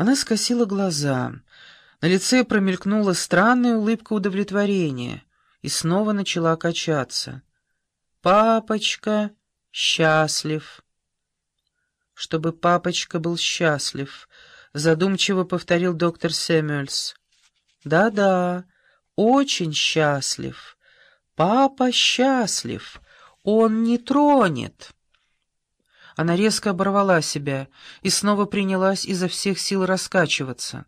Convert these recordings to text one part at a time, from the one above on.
Она скосила глаза. На лице промелькнула странная улыбка удовлетворения и снова начала качаться. «Папочка счастлив». «Чтобы папочка был счастлив», — задумчиво повторил доктор Сэмюэльс. «Да-да, очень счастлив. Папа счастлив. Он не тронет». Она резко оборвала себя и снова принялась изо всех сил раскачиваться.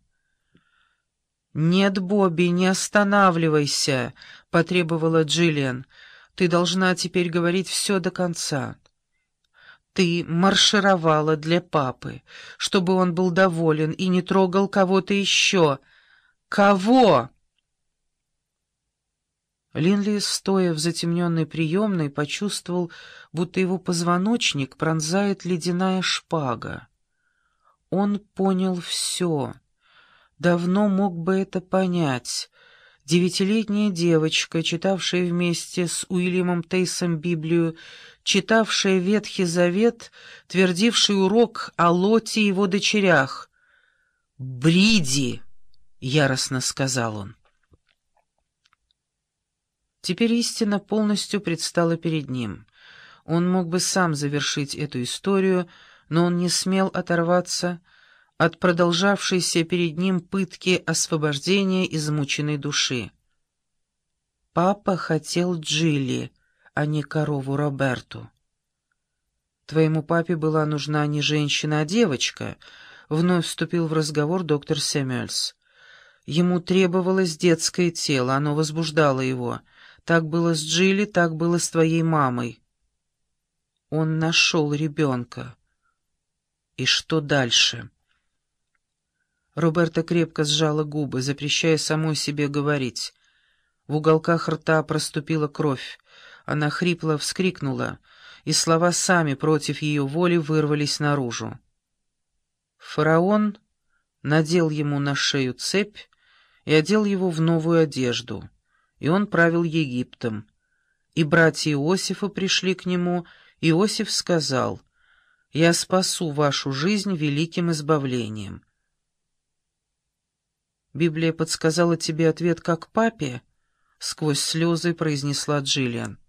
«Нет, Бобби, не останавливайся», — потребовала Джиллиан. «Ты должна теперь говорить все до конца». «Ты маршировала для папы, чтобы он был доволен и не трогал кого-то еще. Кого?» Линли, стоя в затемненной приемной, почувствовал, будто его позвоночник пронзает ледяная шпага. Он понял все давно мог бы это понять. Девятилетняя девочка, читавшая вместе с Уильямом Тейсом Библию, читавшая Ветхий Завет, твердивший урок о Лоте и его дочерях. «Бриди!» — яростно сказал он. Теперь истина полностью предстала перед ним. Он мог бы сам завершить эту историю, но он не смел оторваться от продолжавшейся перед ним пытки освобождения измученной души. «Папа хотел Джилли, а не корову Роберту». «Твоему папе была нужна не женщина, а девочка», — вновь вступил в разговор доктор Сэмюэльс. «Ему требовалось детское тело, оно возбуждало его. Так было с Джилли, так было с твоей мамой». Он нашел ребенка. И что дальше?» Роберта крепко сжала губы, запрещая самой себе говорить. В уголках рта проступила кровь. Она хрипло вскрикнула, и слова сами против ее воли вырвались наружу. Фараон надел ему на шею цепь и одел его в новую одежду, и он правил Египтом. И братья Иосифа пришли к нему, Иосиф сказал, «Я спасу вашу жизнь великим избавлением». Библия подсказала тебе ответ как папе?» — сквозь слезы произнесла Джиллиан.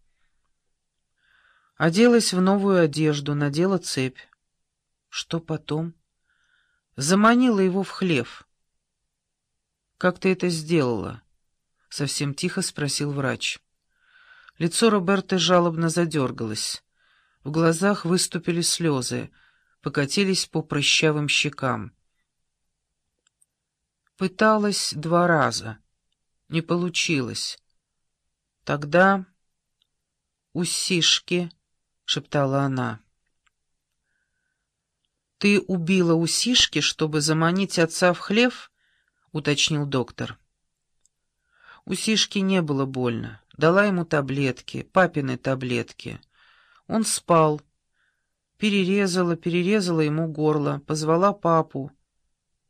Оделась в новую одежду, надела цепь. Что потом? Заманила его в хлев. «Как ты это сделала?» — совсем тихо спросил врач. Лицо Роберты жалобно задергалось. В глазах выступили слезы, покатились по прыщавым щекам. Пыталась два раза. Не получилось. Тогда... «Усишки», — шептала она. «Ты убила усишки, чтобы заманить отца в хлев?» — уточнил доктор. Усишки не было больно. Дала ему таблетки, папины таблетки. Он спал. Перерезала, перерезала ему горло, позвала папу.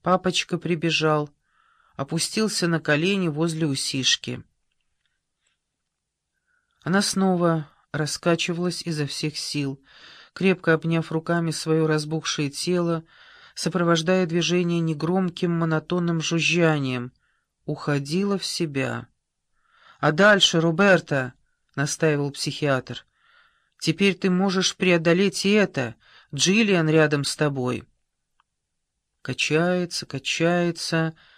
Папочка прибежал опустился на колени возле усишки. Она снова раскачивалась изо всех сил, крепко обняв руками свое разбухшее тело, сопровождая движение негромким монотонным жужжанием, уходила в себя. «А дальше, Роберта!» — настаивал психиатр. «Теперь ты можешь преодолеть и это. Джиллиан рядом с тобой». Качается, качается...